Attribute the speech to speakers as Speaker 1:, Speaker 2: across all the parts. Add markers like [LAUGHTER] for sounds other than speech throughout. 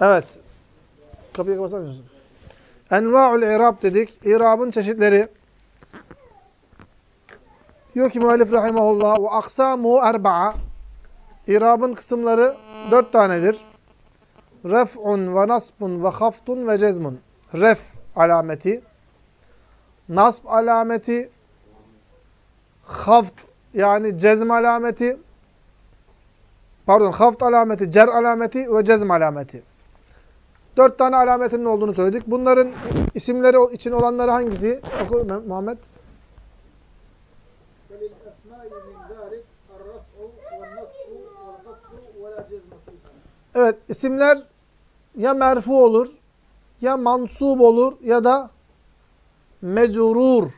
Speaker 1: Evet. Kapıyı kapatır mısın? Enva'ul irab dedik. İrabın çeşitleri. Diyor ki müellif rahimahullah ve aksamu erba'a. İrabın kısımları dört tanedir. Ref'un ve nasbun ve haftun ve cezmun. Ref alameti, nasb alameti, haft yani cezm alameti, pardon haft alameti, cer alameti ve cezm alameti. Dört tane alametinin olduğunu söyledik. Bunların isimleri için olanları hangisi? Oku Muhammed. Evet, isimler ya merfu olur, ya mansub olur ya da mecrur,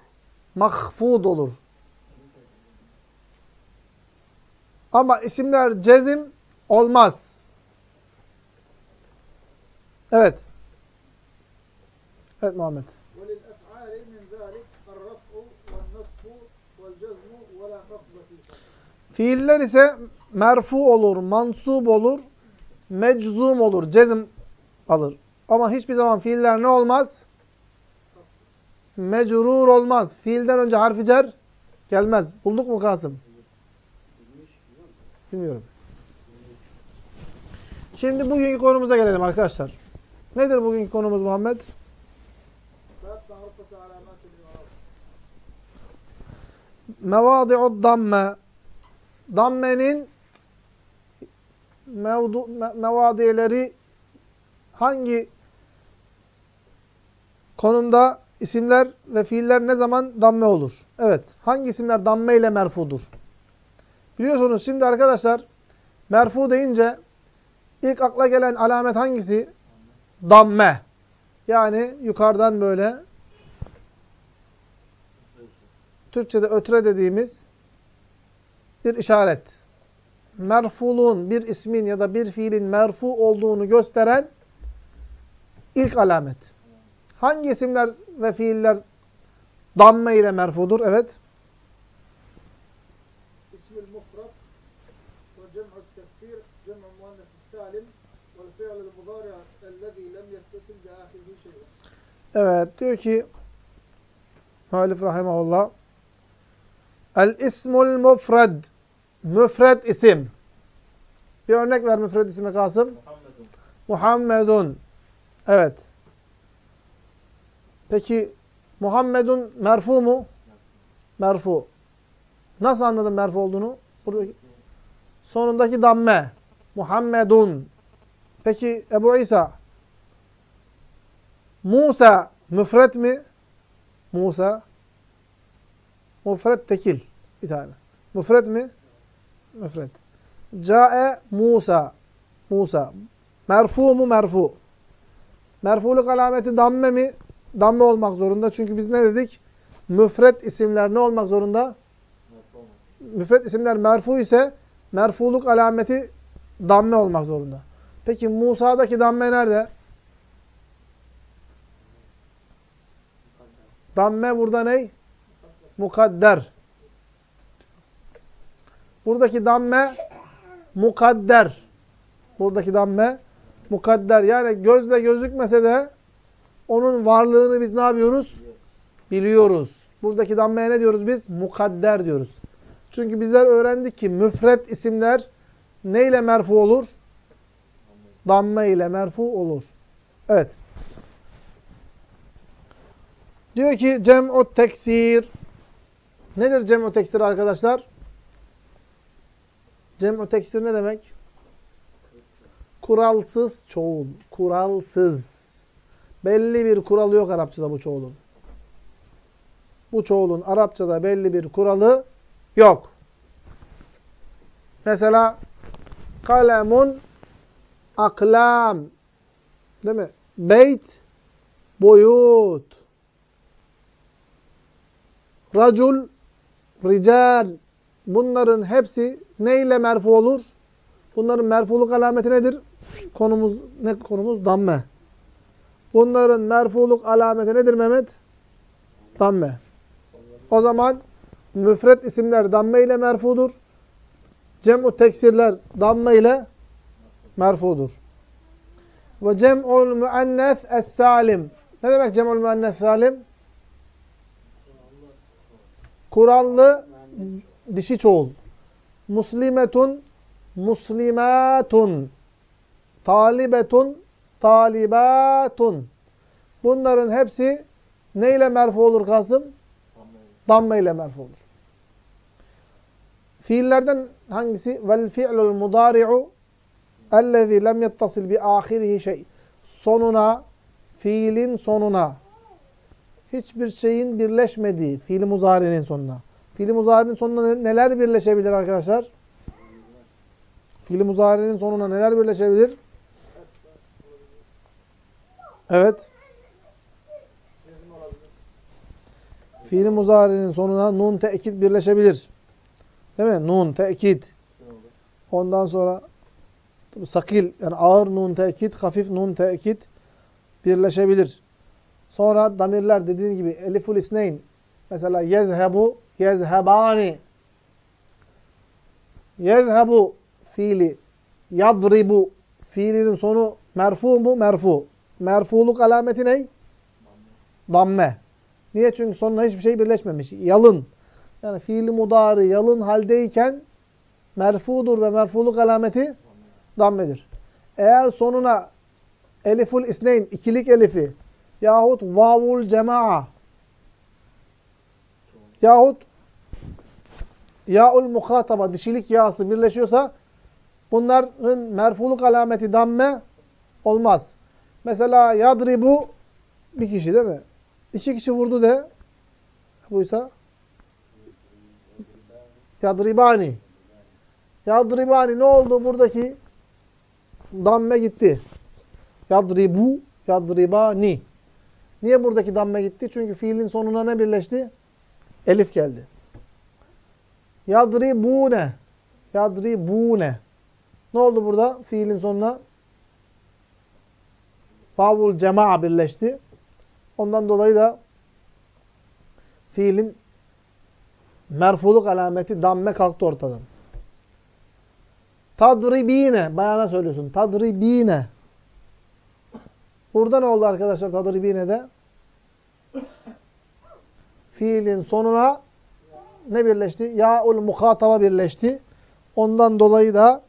Speaker 1: mahfud olur. Ama isimler cezim olmaz. Evet. Evet Muhammed. Fiiller ise merfu olur, mansub olur, meczum olur, cezim alır. Ama hiçbir zaman fiiller ne olmaz? Mecrur olmaz. Fiilden önce harfi cer gelmez. Bulduk mu Kasım? Bilmiyorum. Şimdi bugünkü konumuza gelelim arkadaşlar. Nedir bugünkü konumuz Muhammed? Mevadi'ud damme. Dammenin mevdu, me, mevadiyeleri hangi konumda isimler ve fiiller ne zaman damme olur? Evet. Hangi isimler damme ile merfudur? Biliyorsunuz şimdi arkadaşlar merfu deyince ilk akla gelen alamet hangisi? Damme. Yani yukarıdan böyle Türkçe'de ötre dediğimiz bir işaret. Merfulun bir ismin ya da bir fiilin merfu olduğunu gösteren ilk alamet. Hangi isimler ve fiiller damme ile merfudur? Evet.
Speaker 2: İsmil mufrad ve cem'u tekfir, cem'u
Speaker 1: Evet diyor ki Müellif rahimahullah El ismul mufred müfred isim. Bir örnek ver müfred isime Kasım.
Speaker 3: Muhammedun.
Speaker 1: Muhammedun. Evet. Peki Muhammedun merfu mu? Merfu. Nasıl anladın merfu olduğunu? Buradaki sonundaki damme. Muhammedun. Peki Ebu İsa Musa müfret mi? Musa Müfret tekil bir tane. Müfret mi? Müfret. Ca'e Musa. Musa. Merfu mu? Merfu. Merfuluk alameti damme mi? Damme olmak zorunda. Çünkü biz ne dedik? Müfret isimler ne olmak zorunda? Müfret isimler merfu ise merfuluk alameti damme olmak zorunda. Peki Musa'daki damme nerede? Damme burada ne? Mukadder. Buradaki damme mukadder. Buradaki damme mukadder. Yani gözle gözükmese de onun varlığını biz ne yapıyoruz? Biliyoruz. Buradaki dammeye ne diyoruz biz? Mukadder diyoruz. Çünkü bizler öğrendik ki müfret isimler ne ile merfu olur? Damme ile merfu olur. Evet. Diyor ki cem'u teksir. Nedir cem'u teksir arkadaşlar? Cem'u teksir ne demek? Kuralsız çoğul. Kuralsız. Belli bir kuralı yok Arapçada bu çoğulun. Bu çoğulun Arapçada belli bir kuralı yok. Mesela kalemun aklam değil mi? Beyt boyut racul rical bunların hepsi ne ile merfu olur? Bunların merfuluk alameti nedir? Konumuz ne konumuz? Damme. Bunların merfuluk alameti nedir Mehmet? Damme. O zaman müfret isimler damme ile merfudur. Cem'u teksirler damme ile merfudur. Ve cem'ul müennes es-salim. Ne demek cem'ul müennes salim? Kurallı dişi çoğul. Muslimetun, muslimatun. Talibetun, talibatun. Bunların hepsi neyle merfu olur Kasım? Damme ile merfu olur. Fiillerden hangisi? Vel fi'lul mudari'u ellezî lem yettasil bi ahirihi şey. Sonuna, fiilin sonuna hiçbir şeyin birleşmediği, fiil muzari'nin sonuna. Fiil muzari'nin sonuna neler birleşebilir arkadaşlar? Fiil muzari'nin sonuna neler birleşebilir? Evet. Fiil muzari'nin sonuna nun tekit birleşebilir. Değil mi? Nun tekit. Ondan sonra sakil yani ağır nun tekit, hafif nun tekit birleşebilir. Sonra damirler dediğin gibi eliful isneyn. Mesela yezhebu, yezhebani. Yezhebu fiili, yadribu fiilinin sonu merfu mu? Merfu. Merfuluk alameti ne? Damme. Niye? Çünkü sonuna hiçbir şey birleşmemiş. Yalın. Yani fiili mudari yalın haldeyken merfudur ve merfuluk alameti dammedir. Eğer sonuna eliful isneyn, ikilik elifi yahut vavul cemaa yahut yaul muhataba, dişilik yağısı birleşiyorsa bunların merfuluk alameti damme olmaz. Mesela yadribu bir kişi değil mi? İki kişi vurdu de buysa yadribani yadribani ne oldu buradaki damme gitti. Yadribu yadribani Niye buradaki damme gitti? Çünkü fiilin sonuna ne birleşti? Elif geldi. Yadribune. Yadribune. Ne oldu burada? Fiilin sonuna Favul cema'a birleşti. Ondan dolayı da fiilin merfuluk alameti damme kalktı ortadan. Tadribine. Bayana söylüyorsun. Tadribine. Burada ne oldu arkadaşlar tadribine'de? Fiilin sonuna ne birleşti? Ya'ul muhataba birleşti. Ondan dolayı da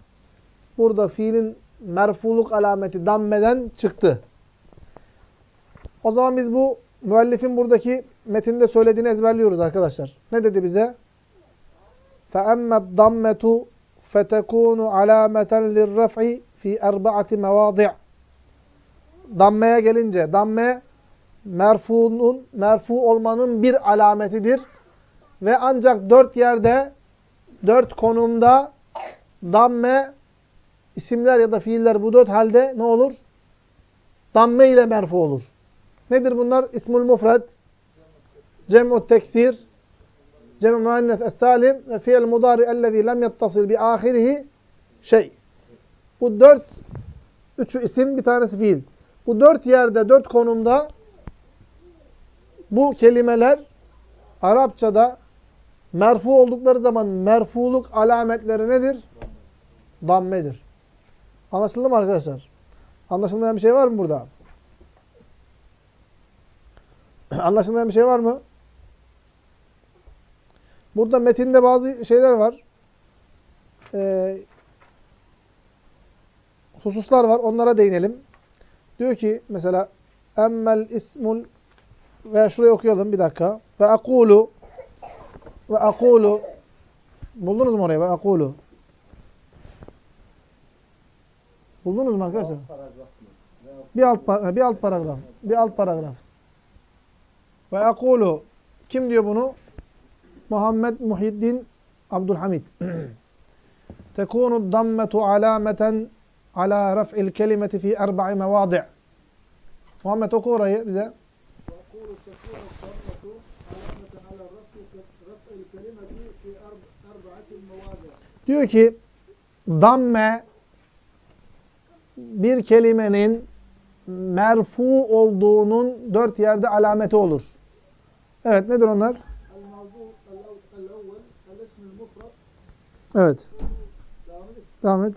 Speaker 1: burada fiilin merfuluk alameti dammeden çıktı. O zaman biz bu müellifin buradaki metinde söylediğini ezberliyoruz arkadaşlar. Ne dedi bize? فَأَمَّا الضَّمَّةُ فَتَكُونُ عَلَامَةً لِلرَّفْعِ فِي اَرْبَعَةِ مَوَاضِعٍ Dammeye gelince, damme merfunun, merfu olmanın bir alametidir. Ve ancak dört yerde, dört konumda damme isimler ya da fiiller bu dört halde ne olur? Damme ile merfu olur. Nedir bunlar? İsmul mufred, cem'u teksir, cem'u müennes es-salim ve fiil mudari ellezî lem yettasıl bi ahirihi şey. Bu dört, üçü isim, bir tanesi fiil. Bu dört yerde, dört konumda bu kelimeler Arapçada merfu oldukları zaman merfuluk alametleri nedir? Dammedir. Anlaşıldı mı arkadaşlar? Anlaşılmayan bir şey var mı burada? [CLEARS THROAT] Anlaşılmayan bir şey var mı? Burada metinde bazı şeyler var. Ee, hususlar var. Onlara değinelim. Diyor ki mesela emmel ismul ve şurayı okuyalım bir dakika. Ve akulu ve akulu buldunuz mu orayı? Ve akulu buldunuz mu arkadaşlar? Bir alt bir alt paragraf. Bir alt paragraf. Ve akulu kim diyor bunu? Muhammed Muhiddin Abdülhamid. [CLEARS THROAT] Tekunu dammetu alameten ala raf'il kelimeti fi erba'i mevadi' Muhammed oku orayı bize. Diyor ki damme bir kelimenin merfu olduğunun dört yerde alameti olur. Evet nedir onlar? Evet. Devam
Speaker 2: edin. Devam et.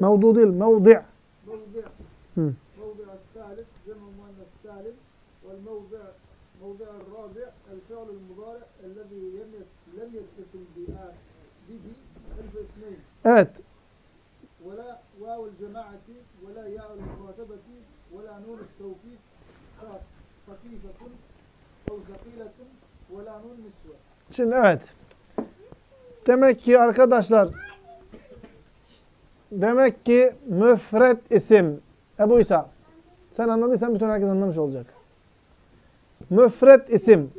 Speaker 1: Mevdu değil, mevdi'.
Speaker 2: Mevdi'.
Speaker 1: Hı.
Speaker 2: Mevdi'a salim, cem'u muannes salim. Vel mevdi'a موضع الرابع الفعل المضارع الذي لم يتصل به ألف اثنين
Speaker 1: Evet.
Speaker 2: ولا واو الجماعة ولا ياء المراتبة ولا نون التوكيد فقيفة أو ثقيلة ولا نون نسوة
Speaker 1: Şimdi evet. Demek ki arkadaşlar demek ki müfret isim Ebu İsa sen anladıysan bütün herkes anlamış olacak. Müfret isim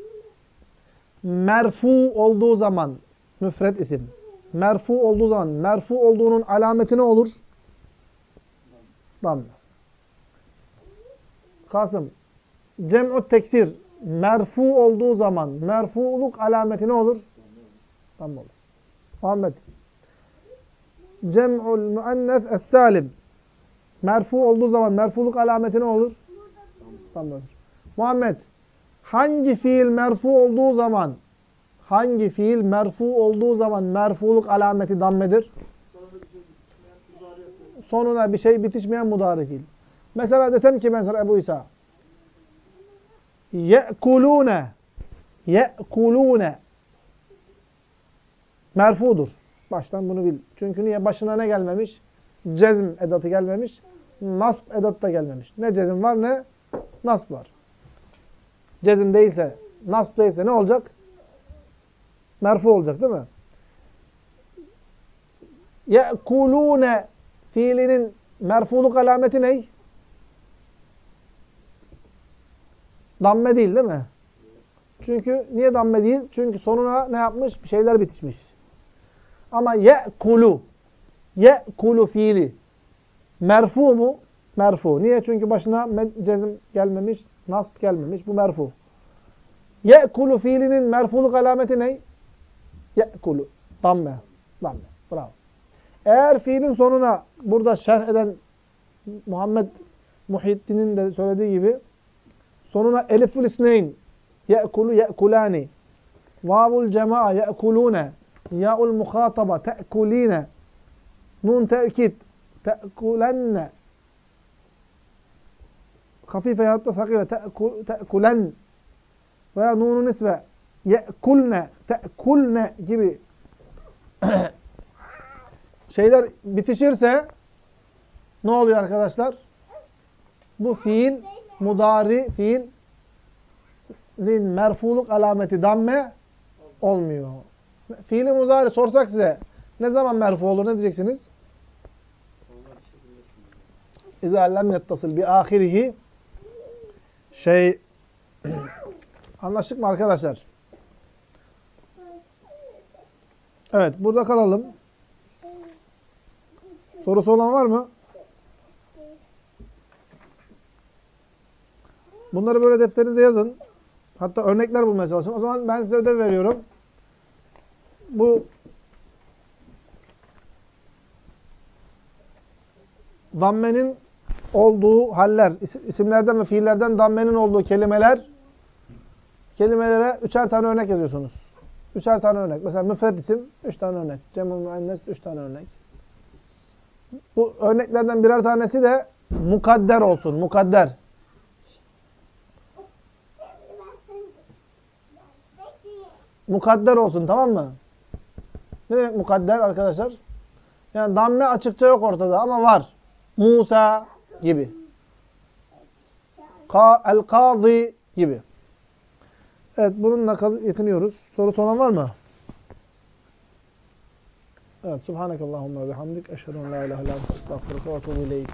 Speaker 1: merfu olduğu zaman müfret isim merfu olduğu zaman merfu olduğunun alameti ne olur? Damme. Kasım cem'u teksir merfu olduğu zaman merfuluk alameti ne olur? Damme olur. Muhammed cem'ul müennes es-salim merfu olduğu zaman merfuluk alameti ne olur? Damme olur. Muhammed hangi fiil merfu olduğu zaman hangi fiil merfu olduğu zaman merfuluk alameti dammedir? Sonuna bir şey bitişmeyen
Speaker 2: mudari
Speaker 1: fiil. Mesela desem ki ben sana Ebu İsa ye'kulune ye'kulune merfudur. Baştan bunu bil. Çünkü niye? Başına ne gelmemiş? Cezm edatı gelmemiş. Nasb edatı da gelmemiş. Ne cezm var ne nasb var. Cezm değilse, nasb değilse ne olacak? Merfu olacak değil mi? Ye'kulune fiilinin merfuluk alameti ne? Damme değil değil mi? Çünkü niye damme değil? Çünkü sonuna ne yapmış? Bir şeyler bitişmiş. Ama ye'kulu ye'kulu fiili merfu mu? Merfu. Niye? Çünkü başına cezm gelmemiş, nasb gelmemiş. Bu merfu. Ye'kulu fiilinin merfuluk alameti ne? Ye'kulu. Damme. Damme. Bravo. Eğer fiilin sonuna burada şerh eden Muhammed Muhyiddin'in de söylediği gibi sonuna elifül isneyn ye'kulu ye'kulani. Vavul cema'a ye'kulune ya'ul muhataba te'kuline nun te'kid te'kulenne hafife yahut da sakile te'ku- te'kulen. Veya nunu nisbe ye'kulne te'kulne gibi. [COUGHS] Şeyler bitişirse ne oluyor arkadaşlar? Bu fiil mudari fiilin merfuluk alameti damme olmuyor. Fiili mudari sorsak size ne zaman merfu olur ne diyeceksiniz? İzâ lem yettasıl bi ahirihi şey [CLEARS THROAT] anlaştık mı arkadaşlar? Evet burada kalalım. Sorusu olan var mı? Bunları böyle defterinize yazın. Hatta örnekler bulmaya çalışın. O zaman ben size ödev veriyorum. Bu dammenin olduğu haller, is- isimlerden ve fiillerden dammenin olduğu kelimeler kelimelere üçer tane örnek yazıyorsunuz. Üçer tane örnek. Mesela müfred isim, üç tane örnek. Cem'ül müennes, üç tane örnek. Bu örneklerden birer tanesi de mukadder olsun. Mukadder. Mukadder olsun tamam mı? Ne demek mukadder arkadaşlar? Yani damme açıkça yok ortada ama var. Musa gibi. Ka El-Kazi gibi. Evet bununla yetiniyoruz. Soru olan var mı? Evet. Subhanakallahumma ve bihamdik. Eşhedü la ilahe illa ente estağfiruke ve etûbü ileyk.